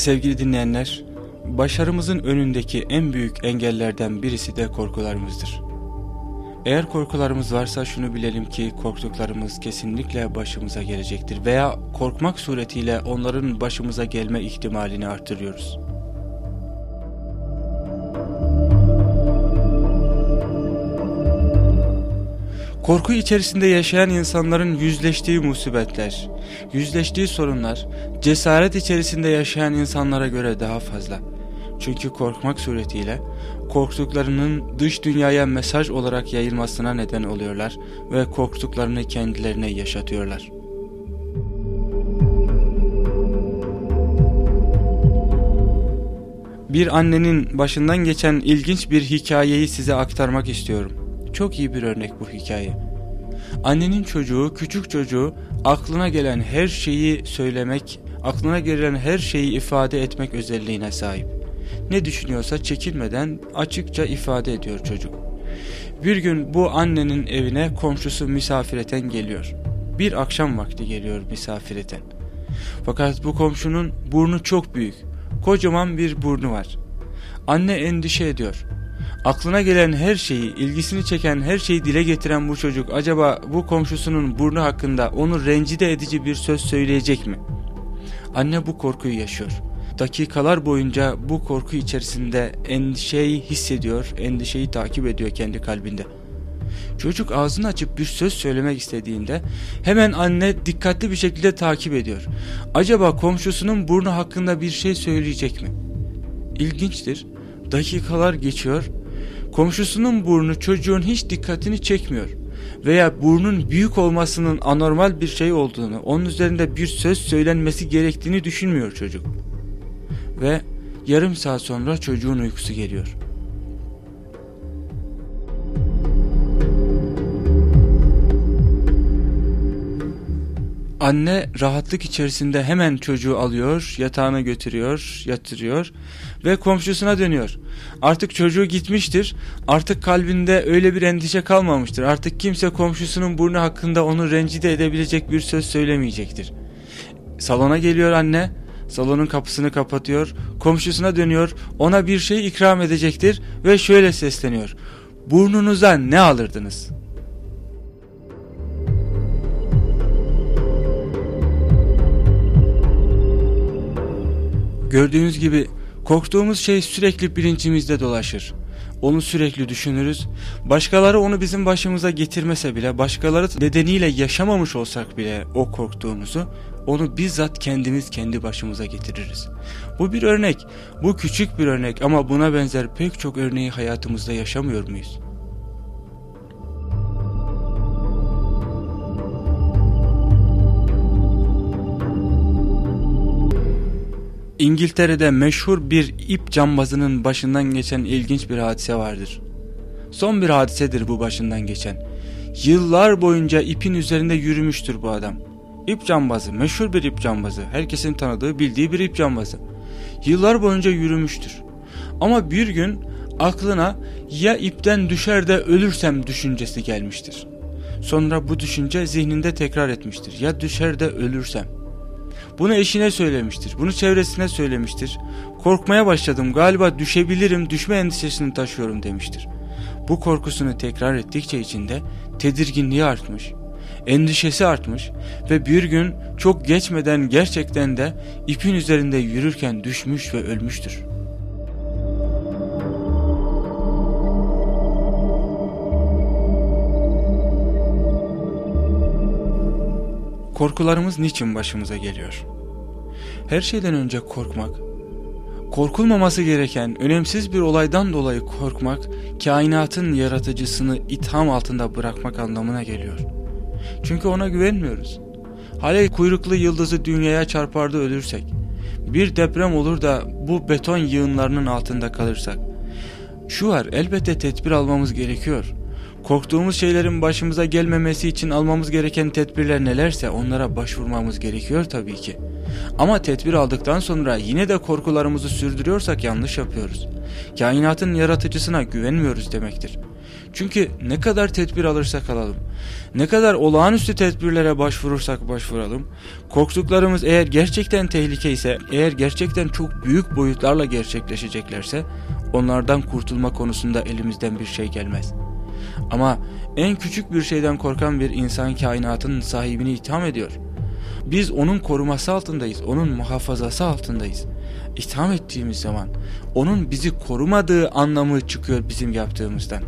Sevgili dinleyenler, başarımızın önündeki en büyük engellerden birisi de korkularımızdır. Eğer korkularımız varsa şunu bilelim ki korktuklarımız kesinlikle başımıza gelecektir veya korkmak suretiyle onların başımıza gelme ihtimalini artırıyoruz. Korku içerisinde yaşayan insanların yüzleştiği musibetler, yüzleştiği sorunlar, cesaret içerisinde yaşayan insanlara göre daha fazla. Çünkü korkmak suretiyle korktuklarının dış dünyaya mesaj olarak yayılmasına neden oluyorlar ve korktuklarını kendilerine yaşatıyorlar. Bir annenin başından geçen ilginç bir hikayeyi size aktarmak istiyorum. Çok iyi bir örnek bu hikaye. Annenin çocuğu, küçük çocuğu aklına gelen her şeyi söylemek, aklına gelen her şeyi ifade etmek özelliğine sahip. Ne düşünüyorsa çekinmeden açıkça ifade ediyor çocuk. Bir gün bu annenin evine komşusu misafireten geliyor. Bir akşam vakti geliyor misafireten. Fakat bu komşunun burnu çok büyük. Kocaman bir burnu var. Anne endişe ediyor. Aklına gelen her şeyi, ilgisini çeken her şeyi dile getiren bu çocuk acaba bu komşusunun burnu hakkında onu rencide edici bir söz söyleyecek mi? Anne bu korkuyu yaşıyor. Dakikalar boyunca bu korku içerisinde endişeyi hissediyor, endişeyi takip ediyor kendi kalbinde. Çocuk ağzını açıp bir söz söylemek istediğinde hemen anne dikkatli bir şekilde takip ediyor. Acaba komşusunun burnu hakkında bir şey söyleyecek mi? İlginçtir. Dakikalar geçiyor Komşusunun burnu çocuğun hiç dikkatini çekmiyor veya burnun büyük olmasının anormal bir şey olduğunu, onun üzerinde bir söz söylenmesi gerektiğini düşünmüyor çocuk. Ve yarım saat sonra çocuğun uykusu geliyor. Anne rahatlık içerisinde hemen çocuğu alıyor, yatağına götürüyor, yatırıyor ve komşusuna dönüyor. Artık çocuğu gitmiştir, artık kalbinde öyle bir endişe kalmamıştır. Artık kimse komşusunun burnu hakkında onu rencide edebilecek bir söz söylemeyecektir. Salona geliyor anne, salonun kapısını kapatıyor, komşusuna dönüyor, ona bir şey ikram edecektir ve şöyle sesleniyor. Burnunuza ne alırdınız?'' Gördüğünüz gibi korktuğumuz şey sürekli bilincimizde dolaşır. Onu sürekli düşünürüz. Başkaları onu bizim başımıza getirmese bile, başkaları nedeniyle yaşamamış olsak bile o korktuğumuzu, onu bizzat kendimiz kendi başımıza getiririz. Bu bir örnek, bu küçük bir örnek ama buna benzer pek çok örneği hayatımızda yaşamıyor muyuz? İngiltere'de meşhur bir ip cambazının başından geçen ilginç bir hadise vardır. Son bir hadisedir bu başından geçen. Yıllar boyunca ipin üzerinde yürümüştür bu adam. İp cambazı, meşhur bir ip cambazı, herkesin tanıdığı, bildiği bir ip cambazı. Yıllar boyunca yürümüştür. Ama bir gün aklına ya ipten düşer de ölürsem düşüncesi gelmiştir. Sonra bu düşünce zihninde tekrar etmiştir. Ya düşer de ölürsem. Bunu eşine söylemiştir. Bunu çevresine söylemiştir. Korkmaya başladım galiba düşebilirim düşme endişesini taşıyorum demiştir. Bu korkusunu tekrar ettikçe içinde tedirginliği artmış. Endişesi artmış ve bir gün çok geçmeden gerçekten de ipin üzerinde yürürken düşmüş ve ölmüştür. Korkularımız niçin başımıza geliyor? Her şeyden önce korkmak, korkulmaması gereken önemsiz bir olaydan dolayı korkmak, kainatın yaratıcısını itham altında bırakmak anlamına geliyor. Çünkü ona güvenmiyoruz. Hale kuyruklu yıldızı dünyaya çarpardı ölürsek, bir deprem olur da bu beton yığınlarının altında kalırsak, şu var elbette tedbir almamız gerekiyor. Korktuğumuz şeylerin başımıza gelmemesi için almamız gereken tedbirler nelerse onlara başvurmamız gerekiyor tabii ki. Ama tedbir aldıktan sonra yine de korkularımızı sürdürüyorsak yanlış yapıyoruz. Kainatın yaratıcısına güvenmiyoruz demektir. Çünkü ne kadar tedbir alırsak alalım, ne kadar olağanüstü tedbirlere başvurursak başvuralım, korktuklarımız eğer gerçekten tehlike ise, eğer gerçekten çok büyük boyutlarla gerçekleşeceklerse, onlardan kurtulma konusunda elimizden bir şey gelmez. Ama en küçük bir şeyden korkan bir insan kainatın sahibini itham ediyor. Biz onun koruması altındayız, onun muhafazası altındayız. İtham ettiğimiz zaman onun bizi korumadığı anlamı çıkıyor bizim yaptığımızdan.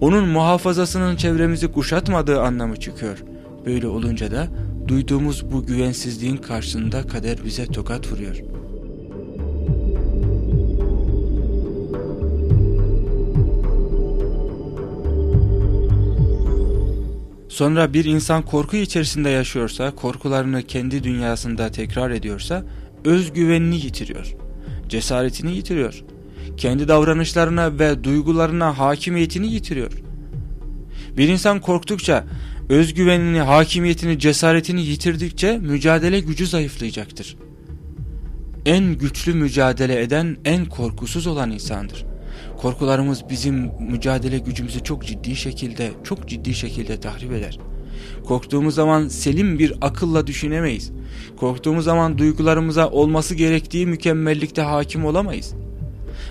Onun muhafazasının çevremizi kuşatmadığı anlamı çıkıyor. Böyle olunca da duyduğumuz bu güvensizliğin karşısında kader bize tokat vuruyor. Sonra bir insan korku içerisinde yaşıyorsa, korkularını kendi dünyasında tekrar ediyorsa, özgüvenini yitiriyor. Cesaretini yitiriyor. Kendi davranışlarına ve duygularına hakimiyetini yitiriyor. Bir insan korktukça, özgüvenini, hakimiyetini, cesaretini yitirdikçe mücadele gücü zayıflayacaktır. En güçlü mücadele eden, en korkusuz olan insandır. Korkularımız bizim mücadele gücümüzü çok ciddi şekilde, çok ciddi şekilde tahrip eder. Korktuğumuz zaman selim bir akılla düşünemeyiz. Korktuğumuz zaman duygularımıza olması gerektiği mükemmellikte hakim olamayız.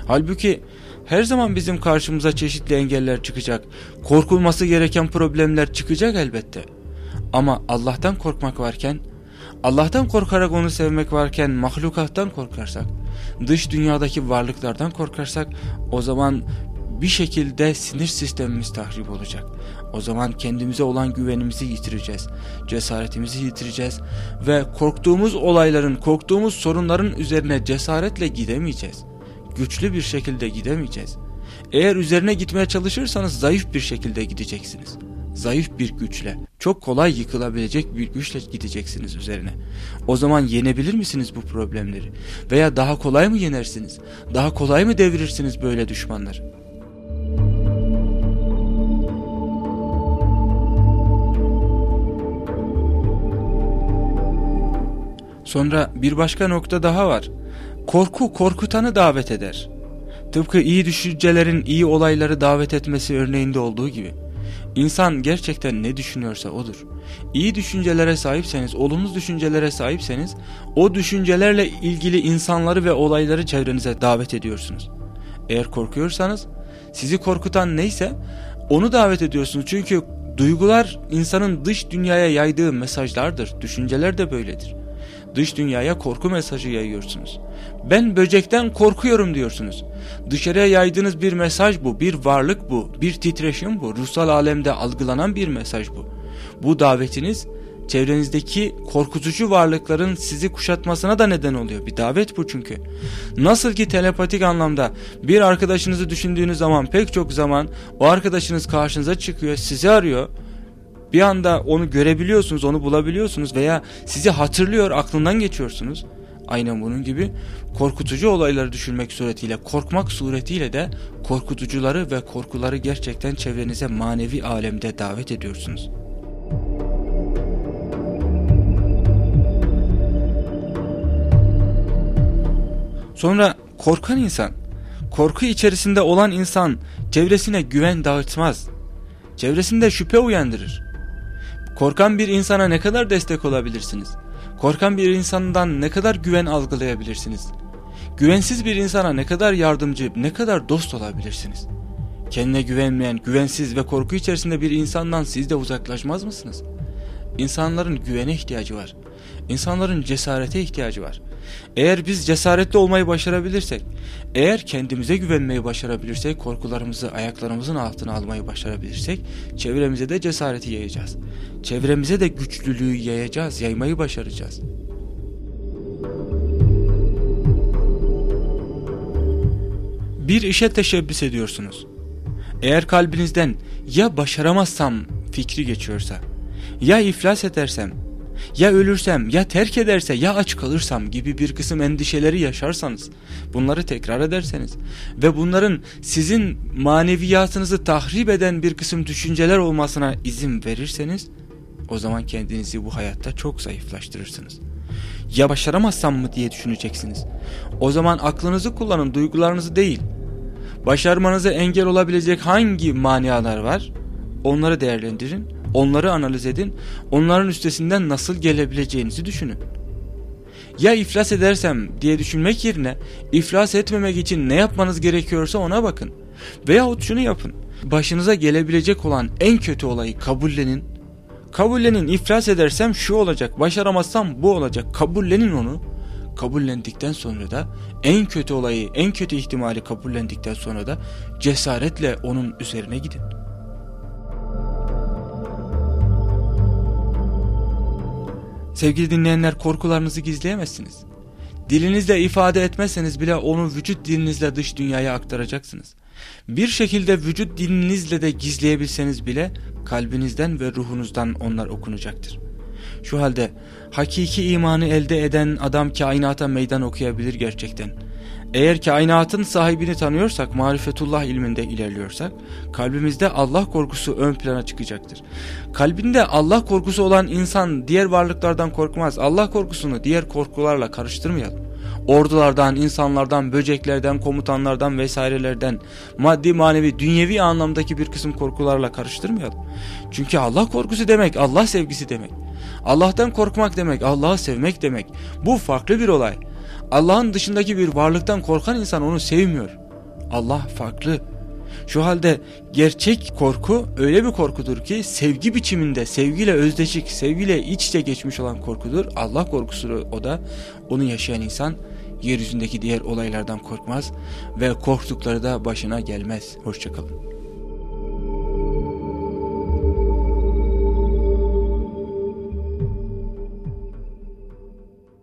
Halbuki her zaman bizim karşımıza çeşitli engeller çıkacak. Korkulması gereken problemler çıkacak elbette. Ama Allah'tan korkmak varken, Allah'tan korkarak onu sevmek varken mahlukattan korkarsak, dış dünyadaki varlıklardan korkarsak o zaman bir şekilde sinir sistemimiz tahrip olacak. O zaman kendimize olan güvenimizi yitireceğiz. Cesaretimizi yitireceğiz. Ve korktuğumuz olayların, korktuğumuz sorunların üzerine cesaretle gidemeyeceğiz. Güçlü bir şekilde gidemeyeceğiz. Eğer üzerine gitmeye çalışırsanız zayıf bir şekilde gideceksiniz. Zayıf bir güçle, çok kolay yıkılabilecek bir güçle gideceksiniz üzerine. O zaman yenebilir misiniz bu problemleri? Veya daha kolay mı yenersiniz? Daha kolay mı devirirsiniz böyle düşmanları? Sonra bir başka nokta daha var. Korku korkutanı davet eder. Tıpkı iyi düşüncelerin iyi olayları davet etmesi örneğinde olduğu gibi. İnsan gerçekten ne düşünüyorsa odur. İyi düşüncelere sahipseniz, olumlu düşüncelere sahipseniz o düşüncelerle ilgili insanları ve olayları çevrenize davet ediyorsunuz. Eğer korkuyorsanız sizi korkutan neyse onu davet ediyorsunuz. Çünkü duygular insanın dış dünyaya yaydığı mesajlardır. Düşünceler de böyledir. Dış dünyaya korku mesajı yayıyorsunuz. Ben böcekten korkuyorum diyorsunuz. Dışarıya yaydığınız bir mesaj bu, bir varlık bu, bir titreşim bu, ruhsal alemde algılanan bir mesaj bu. Bu davetiniz çevrenizdeki korkutucu varlıkların sizi kuşatmasına da neden oluyor. Bir davet bu çünkü. Nasıl ki telepatik anlamda bir arkadaşınızı düşündüğünüz zaman pek çok zaman o arkadaşınız karşınıza çıkıyor, sizi arıyor bir anda onu görebiliyorsunuz, onu bulabiliyorsunuz veya sizi hatırlıyor, aklından geçiyorsunuz. Aynen bunun gibi korkutucu olayları düşünmek suretiyle, korkmak suretiyle de korkutucuları ve korkuları gerçekten çevrenize manevi alemde davet ediyorsunuz. Sonra korkan insan, korku içerisinde olan insan çevresine güven dağıtmaz. Çevresinde şüphe uyandırır. Korkan bir insana ne kadar destek olabilirsiniz? Korkan bir insandan ne kadar güven algılayabilirsiniz? Güvensiz bir insana ne kadar yardımcı, ne kadar dost olabilirsiniz? Kendine güvenmeyen, güvensiz ve korku içerisinde bir insandan siz de uzaklaşmaz mısınız? İnsanların güvene ihtiyacı var. İnsanların cesarete ihtiyacı var. Eğer biz cesaretli olmayı başarabilirsek, eğer kendimize güvenmeyi başarabilirsek, korkularımızı ayaklarımızın altına almayı başarabilirsek, çevremize de cesareti yayacağız. Çevremize de güçlülüğü yayacağız, yaymayı başaracağız. Bir işe teşebbüs ediyorsunuz. Eğer kalbinizden ya başaramazsam fikri geçiyorsa, ya iflas edersem, ya ölürsem, ya terk ederse, ya aç kalırsam gibi bir kısım endişeleri yaşarsanız, bunları tekrar ederseniz ve bunların sizin maneviyatınızı tahrip eden bir kısım düşünceler olmasına izin verirseniz, o zaman kendinizi bu hayatta çok zayıflaştırırsınız. Ya başaramazsam mı diye düşüneceksiniz. O zaman aklınızı kullanın, duygularınızı değil. Başarmanıza engel olabilecek hangi manialar var? Onları değerlendirin, onları analiz edin, onların üstesinden nasıl gelebileceğinizi düşünün. Ya iflas edersem diye düşünmek yerine iflas etmemek için ne yapmanız gerekiyorsa ona bakın. Veyahut şunu yapın. Başınıza gelebilecek olan en kötü olayı kabullenin. Kabullenin iflas edersem şu olacak, başaramazsam bu olacak. Kabullenin onu. Kabullendikten sonra da en kötü olayı, en kötü ihtimali kabullendikten sonra da cesaretle onun üzerine gidin. Sevgili dinleyenler korkularınızı gizleyemezsiniz. Dilinizle ifade etmezseniz bile onu vücut dilinizle dış dünyaya aktaracaksınız. Bir şekilde vücut dilinizle de gizleyebilseniz bile kalbinizden ve ruhunuzdan onlar okunacaktır. Şu halde hakiki imanı elde eden adam kainata meydan okuyabilir gerçekten. Eğer kainatın sahibini tanıyorsak, marifetullah ilminde ilerliyorsak, kalbimizde Allah korkusu ön plana çıkacaktır. Kalbinde Allah korkusu olan insan diğer varlıklardan korkmaz. Allah korkusunu diğer korkularla karıştırmayalım. Ordulardan, insanlardan, böceklerden, komutanlardan vesairelerden, maddi manevi, dünyevi anlamdaki bir kısım korkularla karıştırmayalım. Çünkü Allah korkusu demek, Allah sevgisi demek. Allah'tan korkmak demek, Allah'ı sevmek demek. Bu farklı bir olay. Allah'ın dışındaki bir varlıktan korkan insan onu sevmiyor. Allah farklı. Şu halde gerçek korku öyle bir korkudur ki sevgi biçiminde, sevgiyle özdeşik, sevgiyle iç içe geçmiş olan korkudur. Allah korkusu o da onu yaşayan insan yeryüzündeki diğer olaylardan korkmaz ve korktukları da başına gelmez. Hoşçakalın.